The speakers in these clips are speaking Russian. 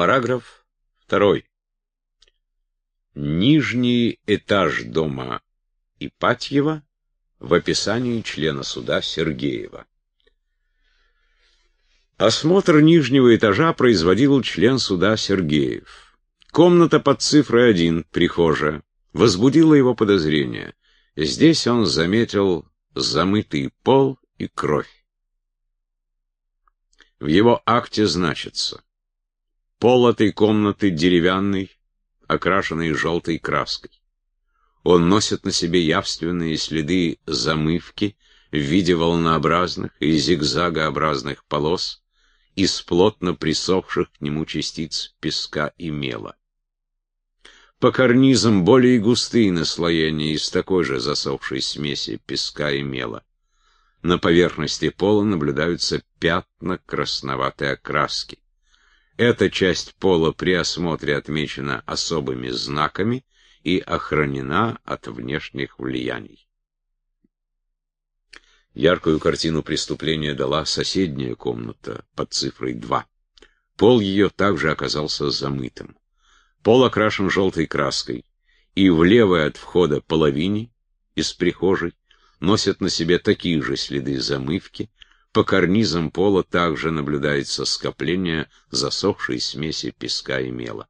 Параграф 2. Нижний этаж дома Ипатьева в описании члена суда Сергеева. Осмотр нижнего этажа производил член суда Сергеев. Комната под цифрой 1, прихожая, возбудила его подозрение. Здесь он заметил замытый пол и кровь. В его акте значится Пол этой комнаты деревянный, окрашенный желтой краской. Он носит на себе явственные следы замывки в виде волнообразных и зигзагообразных полос из плотно присохших к нему частиц песка и мела. По карнизам более густые наслоения из такой же засохшей смеси песка и мела. На поверхности пола наблюдаются пятна красноватой окраски. Эта часть пола при осмотре отмечена особыми знаками и охранена от внешних влияний. Яркую картину преступления дала соседняя комната под цифрой 2. Пол ее также оказался замытым. Пол окрашен желтой краской, и в левой от входа половине из прихожей носят на себе такие же следы замывки, по карнизам пола также наблюдается скопление засохшей смеси песка и мела.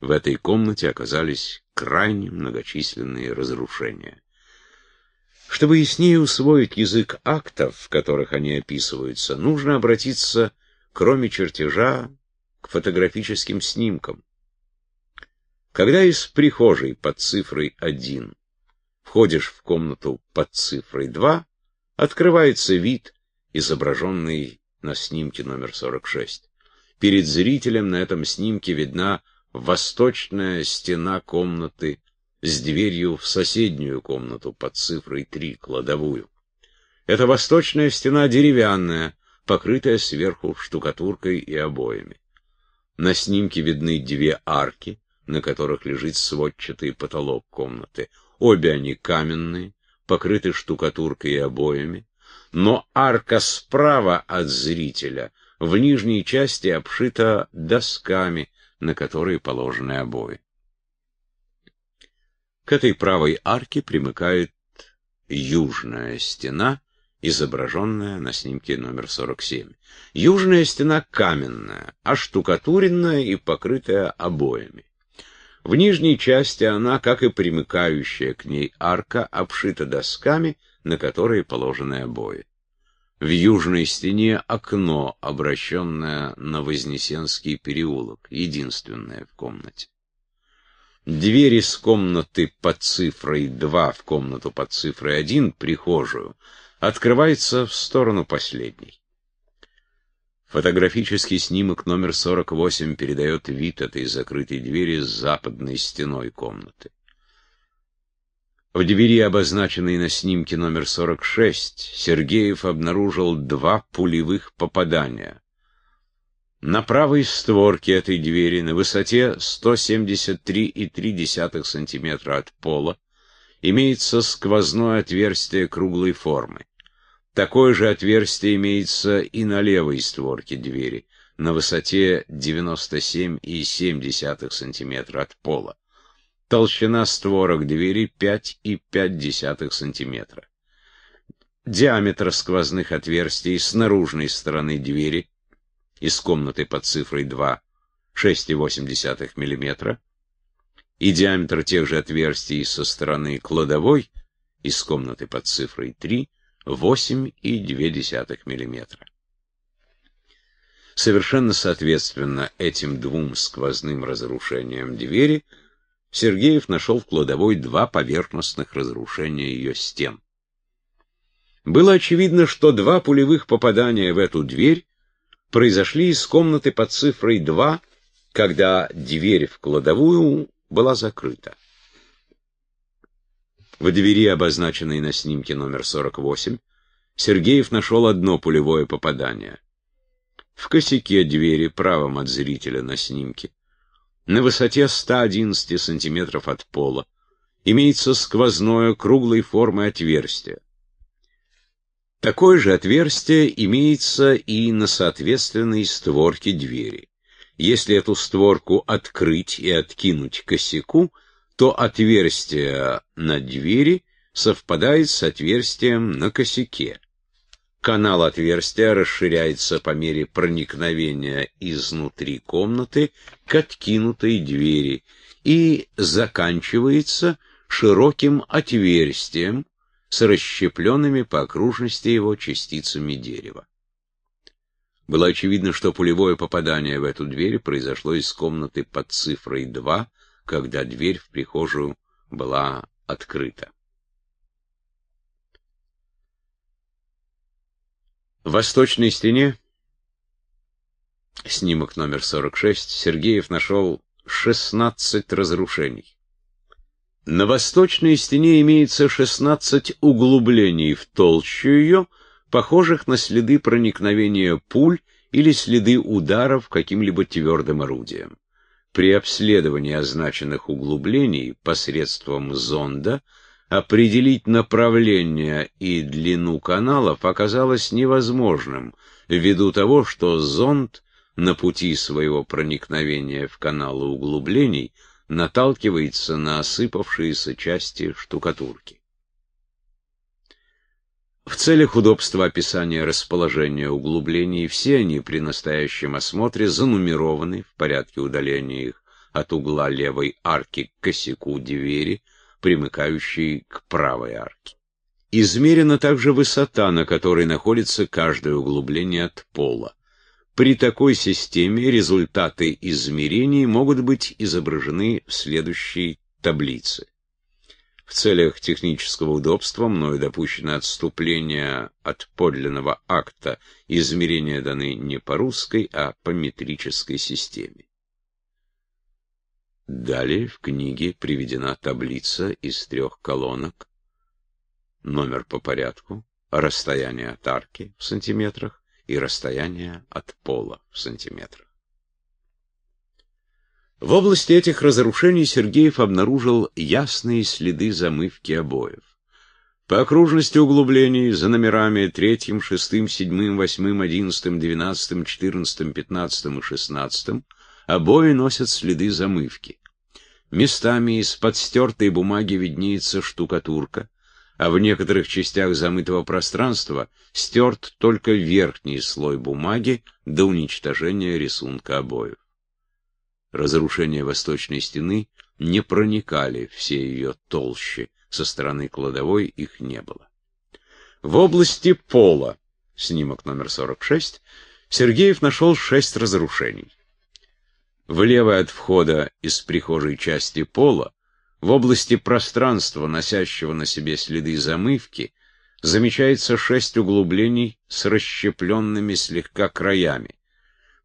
В этой комнате оказались крайне многочисленные разрушения. Чтобы яснее усвоить язык актов, в которых они описываются, нужно обратиться, кроме чертежа, к фотографическим снимкам. Когда из прихожей под цифрой 1 входишь в комнату под цифрой 2, открывается вид изображенный на снимке номер 46. Перед зрителем на этом снимке видна восточная стена комнаты с дверью в соседнюю комнату под цифрой 3, кладовую. Эта восточная стена деревянная, покрытая сверху штукатуркой и обоями. На снимке видны две арки, на которых лежит сводчатый потолок комнаты. Обе они каменные, покрыты штукатуркой и обоями но арка справа от зрителя в нижней части обшита досками, на которые положены обои. К этой правой арке примыкает южная стена, изображенная на снимке номер 47. Южная стена каменная, оштукатуренная и покрытая обоями. В нижней части она, как и примыкающая к ней арка, обшита досками, на которые положены обои. В южной стене окно, обращенное на Вознесенский переулок, единственное в комнате. Дверь из комнаты под цифрой 2 в комнату под цифрой 1, прихожую, открывается в сторону последней. Фотографический снимок номер 48 передает вид этой закрытой двери с западной стеной комнаты. В двери, обозначенной на снимке номер 46, Сергеев обнаружил два пулевых попадания. На правой створке этой двери на высоте 173,3 см от пола имеется сквозное отверстие круглой формы. Такое же отверстие имеется и на левой створке двери, на высоте 97,7 см от пола. Толщина створок двери 5,5 см. Диаметр сквозных отверстий с наружной стороны двери из комнаты под цифрой 2 6,8 мм и диаметр тех же отверстий со стороны кладовой из комнаты под цифрой 3 8,2 мм. Совершенно соответственно этим двум сквозным разрушениям двери – Сергеев нашел в кладовой два поверхностных разрушения ее стен. Было очевидно, что два пулевых попадания в эту дверь произошли из комнаты под цифрой 2, когда дверь в кладовую была закрыта. В двери, обозначенной на снимке номер 48, Сергеев нашел одно пулевое попадание. В косяке двери, правом от зрителя на снимке, на высоте 111 сантиметров от пола имеется сквозное круглой формы отверстие. Такое же отверстие имеется и на соответственной створке двери. Если эту створку открыть и откинуть косяку, то отверстие на двери совпадает с отверстием на косяке. Канал отверстия расширяется по мере проникновения изнутри комнаты к откинутой двери и заканчивается широким отверстием с расщепленными по окружности его частицами дерева. Было очевидно, что пулевое попадание в эту дверь произошло из комнаты под цифрой 2, когда дверь в прихожую была открыта. Восточной стене, снимок номер 46, Сергеев нашел 16 разрушений. На восточной стене имеется 16 углублений в толщу ее, похожих на следы проникновения пуль или следы ударов каким-либо твердым орудием. При обследовании означенных углублений посредством зонда определить направление и длину каналов оказалось невозможным, ввиду того, что зонд на пути своего проникновения в каналы углублений наталкивается на осыпавшиеся части штукатурки. В целях удобства описания расположения углублений все они при настоящем осмотре занумерованы в порядке удаления их от угла левой арки к косяку двери, примыкающей к правой арке. Измерена также высота, на которой находится каждое углубление от пола. При такой системе результаты измерений могут быть изображены в следующей таблице. В целях технического удобства мною допущено отступление от подлинного акта. Измерения даны не по русской, а по метрической системе. Далее в книге приведена таблица из трех колонок. Номер по порядку, расстояние от арки в сантиметрах и расстояние от пола в сантиметрах. В области этих разрушений Сергеев обнаружил ясные следы замывки обоев. По окружности углублений за номерами третьим, шестым, седьмым, восьмым, одиннадцатым, двенадцатым, четырнадцатым, пятнадцатым и шестнадцатым обои носят следы замывки. Местами из-под стертой бумаги виднеется штукатурка, а в некоторых частях замытого пространства стерт только верхний слой бумаги до уничтожения рисунка обоев. Разрушения восточной стены не проникали все ее толще, со стороны кладовой их не было. В области пола, снимок номер 46, Сергеев нашел шесть разрушений. Влево от входа из прихожей части пола, в области пространства, носящего на себе следы замывки, замечается шесть углублений с расщепленными слегка краями.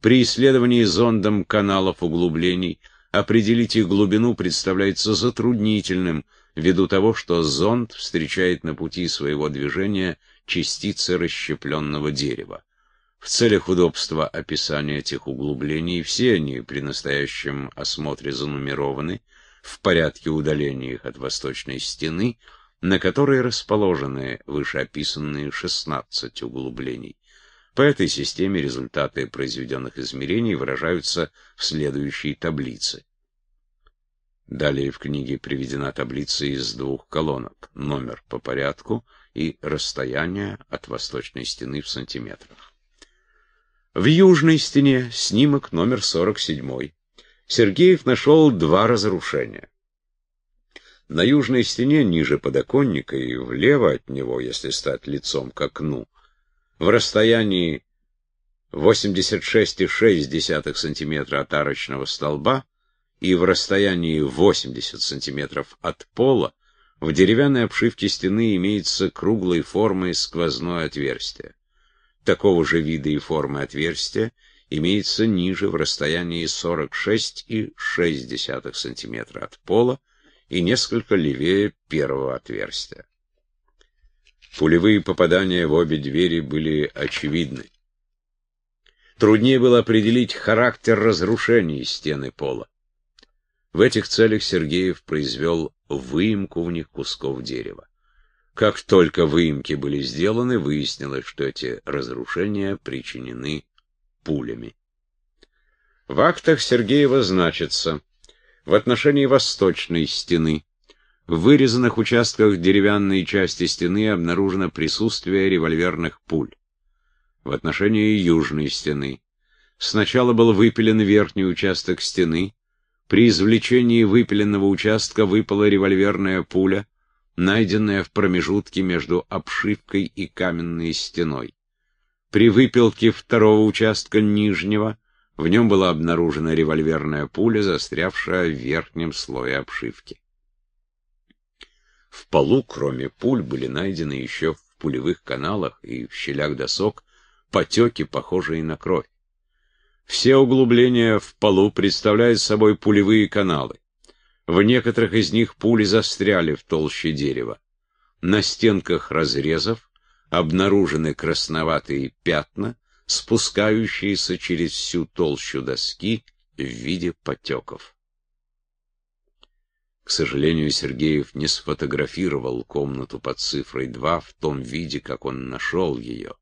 При исследовании зондом каналов углублений определить их глубину представляется затруднительным, ввиду того, что зонд встречает на пути своего движения частицы расщепленного дерева. В целях удобства описания этих углублений все они при настоящем осмотре занумерованы в порядке удаления их от восточной стены, на которой расположены вышеописанные 16 углублений. По этой системе результаты произведенных измерений выражаются в следующей таблице. Далее в книге приведена таблица из двух колонок, номер по порядку и расстояние от восточной стены в сантиметрах. В южной стене снимок номер 47. Сергеев нашел два разрушения. На южной стене, ниже подоконника и влево от него, если стать лицом к окну, в расстоянии 86,6 см от арочного столба и в расстоянии 80 см от пола в деревянной обшивке стены имеется круглой формы сквозное отверстие такого же вида и формы отверстия имеется ниже в расстоянии 46,6 см от пола и несколько левее первого отверстия. Пулевые попадания в обе двери были очевидны. Труднее было определить характер разрушений стены пола. В этих целях Сергеев произвел выемку в них кусков дерева. Как только выемки были сделаны, выяснилось, что эти разрушения причинены пулями. В актах Сергеева значится в отношении восточной стены в вырезанных участках деревянной части стены обнаружено присутствие револьверных пуль. В отношении южной стены сначала был выпилен верхний участок стены, при извлечении выпиленного участка выпала револьверная пуля, найденная в промежутке между обшивкой и каменной стеной. При выпилке второго участка нижнего в нем была обнаружена револьверная пуля, застрявшая в верхнем слое обшивки. В полу, кроме пуль, были найдены еще в пулевых каналах и в щелях досок потеки, похожие на кровь. Все углубления в полу представляют собой пулевые каналы. В некоторых из них пули застряли в толще дерева. На стенках разрезов обнаружены красноватые пятна, спускающиеся через всю толщу доски в виде потеков. К сожалению, Сергеев не сфотографировал комнату под цифрой 2 в том виде, как он нашел ее.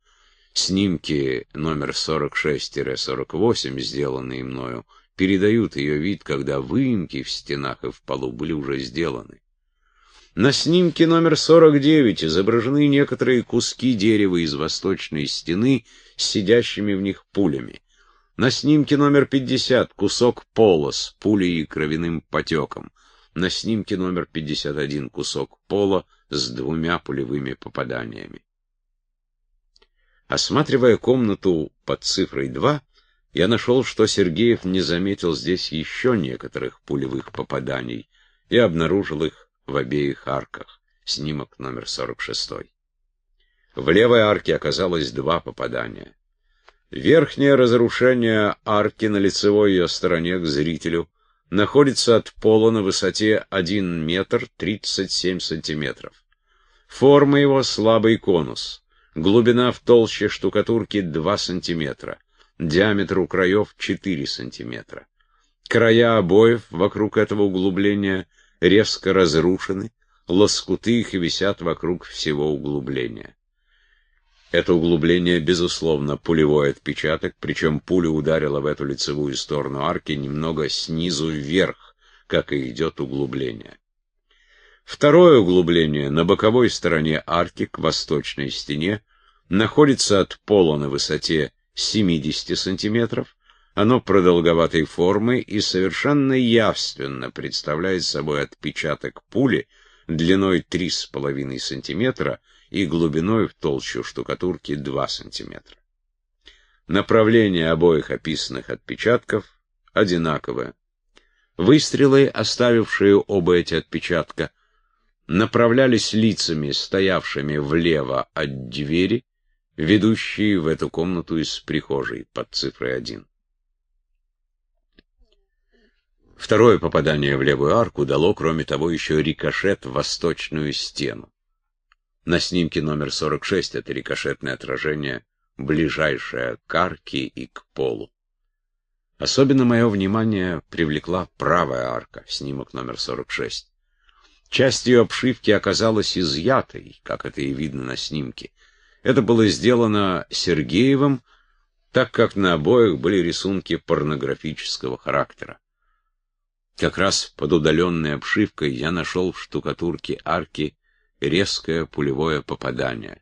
Снимки номер 46-48, сделанные мною, передают ее вид, когда выемки в стенах и в полу были уже сделаны. На снимке номер 49 изображены некоторые куски дерева из восточной стены с сидящими в них пулями. На снимке номер 50 кусок пола с пулей и кровяным потеком. На снимке номер 51 кусок пола с двумя пулевыми попаданиями. Осматривая комнату под цифрой 2, я нашел, что Сергеев не заметил здесь еще некоторых пулевых попаданий и обнаружил их в обеих арках. Снимок номер 46. В левой арке оказалось два попадания. Верхнее разрушение арки на лицевой ее стороне к зрителю находится от пола на высоте 1 метр 37 сантиметров. Форма его слабый конус. Глубина в толще штукатурки 2 сантиметра. Диаметр у краев 4 сантиметра. Края обоев вокруг этого углубления резко разрушены, лоскуты их висят вокруг всего углубления. Это углубление, безусловно, пулевой отпечаток, причем пуля ударила в эту лицевую сторону арки немного снизу вверх, как и идет углубление. Второе углубление на боковой стороне арки к восточной стене находится от пола на высоте 70 сантиметров. Оно продолговатой формы и совершенно явственно представляет собой отпечаток пули длиной 3,5 сантиметра и глубиной в толщу штукатурки 2 см. Направление обоих описанных отпечатков одинаковое. Выстрелы, оставившие оба эти отпечатка, направлялись лицами, стоявшими влево от двери, ведущей в эту комнату из прихожей под цифрой 1. Второе попадание в левую арку дало, кроме того, еще рикошет в восточную стену. На снимке номер 46 это рикошетное отражение, ближайшее к арке и к полу. Особенно мое внимание привлекла правая арка, снимок номер 46. Часть ее обшивки оказалась изъятой, как это и видно на снимке. Это было сделано Сергеевым, так как на обоих были рисунки порнографического характера. Как раз под удаленной обшивкой я нашел в штукатурке арки резкое пулевое попадание.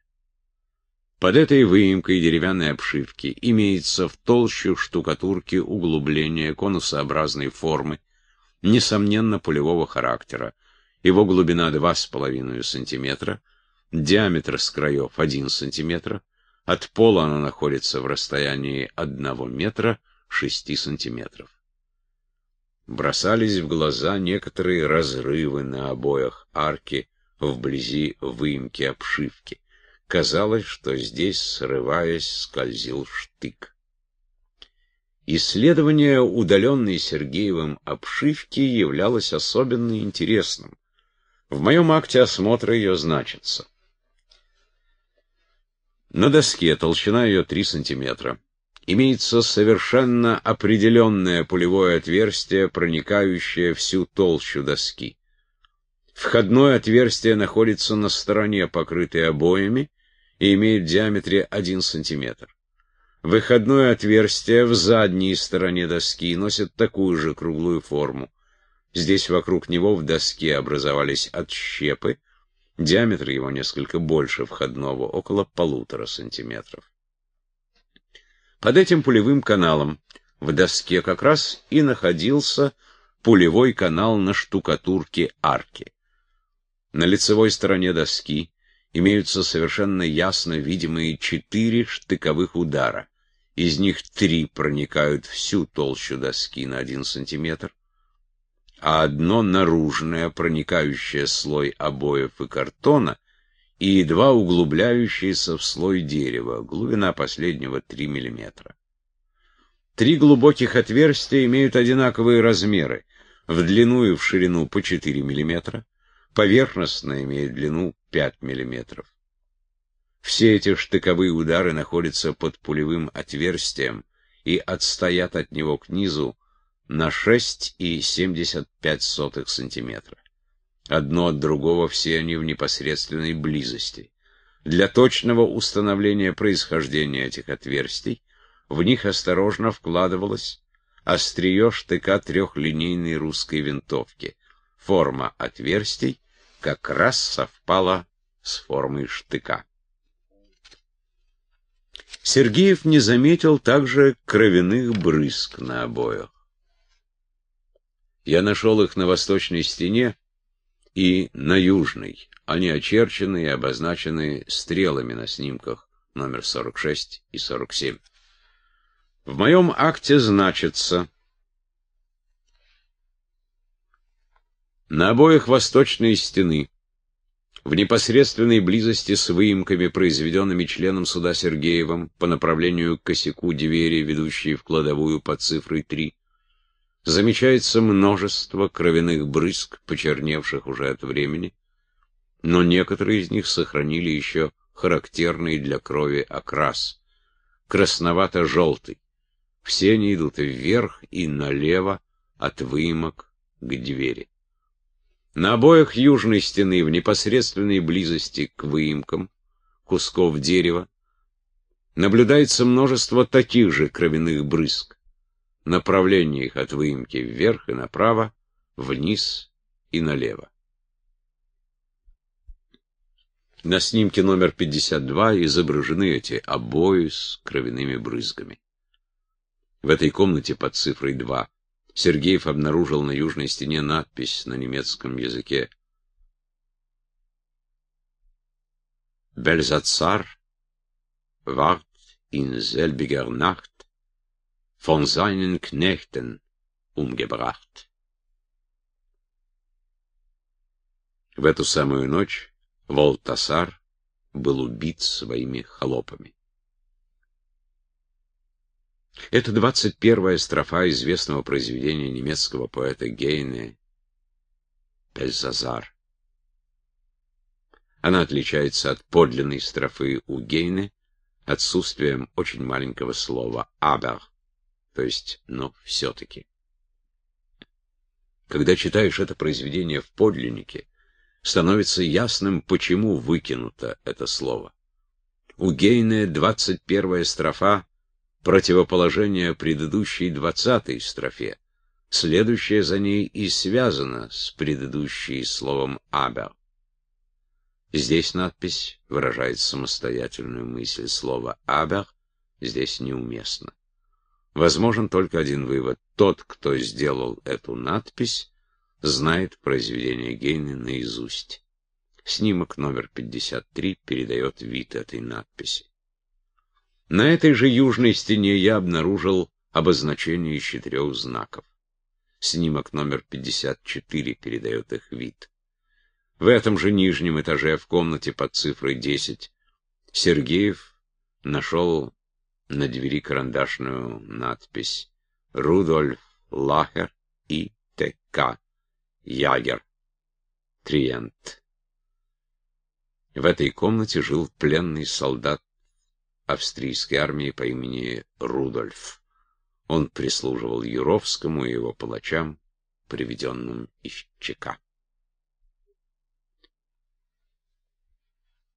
Под этой выемкой деревянной обшивки имеется в толщу штукатурки углубление конусообразной формы, несомненно пулевого характера. Его глубина 2,5 см, диаметр с краев 1 см, от пола оно находится в расстоянии 1 метра 6 сантиметров. Бросались в глаза некоторые разрывы на обоях арки, вблизи выемки обшивки. Казалось, что здесь, срываясь, скользил штык. Исследование удаленной Сергеевым обшивки являлось особенно интересным. В моем акте осмотра ее значится. На доске толщина ее 3 сантиметра. Имеется совершенно определенное пулевое отверстие, проникающее всю толщу доски. Входное отверстие находится на стороне, покрытой обоями, и имеет в диаметре 1 см. Выходное отверстие в задней стороне доски носит такую же круглую форму. Здесь вокруг него в доске образовались отщепы, диаметр его несколько больше входного, около полутора сантиметров. Под этим пулевым каналом в доске как раз и находился пулевой канал на штукатурке арки. На лицевой стороне доски имеются совершенно ясно видимые четыре штыковых удара. Из них три проникают всю толщу доски на один сантиметр, а одно наружное, проникающее слой обоев и картона, и два углубляющиеся в слой дерева, глубина последнего 3 мм. Три глубоких отверстия имеют одинаковые размеры, в длину и в ширину по 4 мм, поверхностно имеет длину 5 мм. Все эти штыковые удары находятся под пулевым отверстием и отстоят от него к низу на 6,75 см. Одно от другого все они в непосредственной близости. Для точного установления происхождения этих отверстий в них осторожно вкладывалось острие штыка трехлинейной русской винтовки. Форма отверстий как раз совпала с формой штыка. Сергеев не заметил также кровяных брызг на обоях. Я нашел их на восточной стене и на южной. Они очерчены и обозначены стрелами на снимках номер 46 и 47. В моем акте значится на обоих восточной стены в непосредственной близости с выемками, произведенными членом суда Сергеевым по направлению к косяку двери, ведущей в кладовую под цифрой 3, замечается множество кровяных брызг, почерневших уже от времени, но некоторые из них сохранили еще характерный для крови окрас, красновато-желтый. Все они идут вверх и налево от выемок к двери. На обоях южной стены в непосредственной близости к выемкам кусков дерева наблюдается множество таких же кровяных брызг, направление их от выемки вверх и направо, вниз и налево. На снимке номер 52 изображены эти обои с кровяными брызгами. В этой комнате под цифрой 2 Сергеев обнаружил на южной стене надпись на немецком языке Бельзацар ward in selbiger Nacht von seinen Knechten umgebracht. В эту самую ночь Волтасар был убит своими холопами. Это двадцать первая строфа известного произведения немецкого поэта Гейне «Бельзазар». Она отличается от подлинной строфы у Гейне отсутствием очень маленького слова «aber», то есть «но все-таки». Когда читаешь это произведение в подлиннике, становится ясным, почему выкинуто это слово. У Гейне двадцать первая строфа — противоположение предыдущей двадцатой строфе. Следующая за ней и связана с предыдущей словом «абер». Здесь надпись выражает самостоятельную мысль. Слово «абер» здесь неуместно. Возможен только один вывод. Тот, кто сделал эту надпись, знает произведение Гейне наизусть. Снимок номер 53 передает вид этой надписи. На этой же южной стене я обнаружил обозначение четырех знаков. Снимок номер 54 передает их вид. В этом же нижнем этаже, в комнате под цифрой 10, Сергеев нашел на двери карандашную надпись «Рудольф Лахер и Т.К. Ягер. Триент». В этой комнате жил пленный солдат австрийской армии по имени Рудольф. Он прислуживал Юровскому и его палачам, приведенным из ЧК.